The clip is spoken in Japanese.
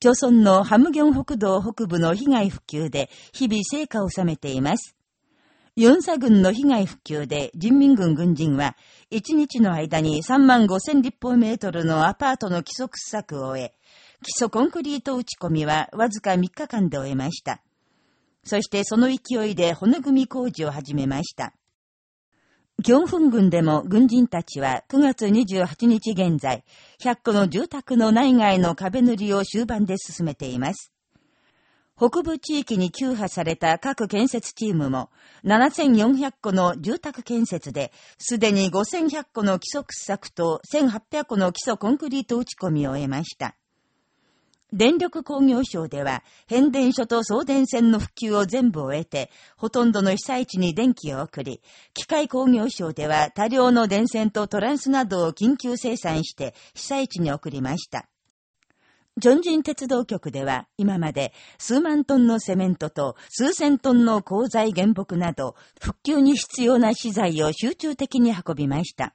朝村のハムギョン北道北部の被害復旧で日々成果を収めています。ユンサ軍の被害復旧で人民軍軍人は、1日の間に3万5千立方メートルのアパートの基礎掘削を終え、基礎コンクリート打ち込みはわずか3日間で終えました。そしてその勢いで骨組み工事を始めました。ギョンフン郡でも軍人たちは9月28日現在、100個の住宅の内外の壁塗りを終盤で進めています。北部地域に休派された各建設チームも、7400個の住宅建設で、すでに5100個の基礎掘削と1800個の基礎コンクリート打ち込みを終えました。電力工業省では、変電所と送電線の普及を全部終えて、ほとんどの被災地に電気を送り、機械工業省では多量の電線とトランスなどを緊急生産して被災地に送りました。ジョンジン鉄道局では今まで数万トンのセメントと数千トンの鋼材原木など復旧に必要な資材を集中的に運びました。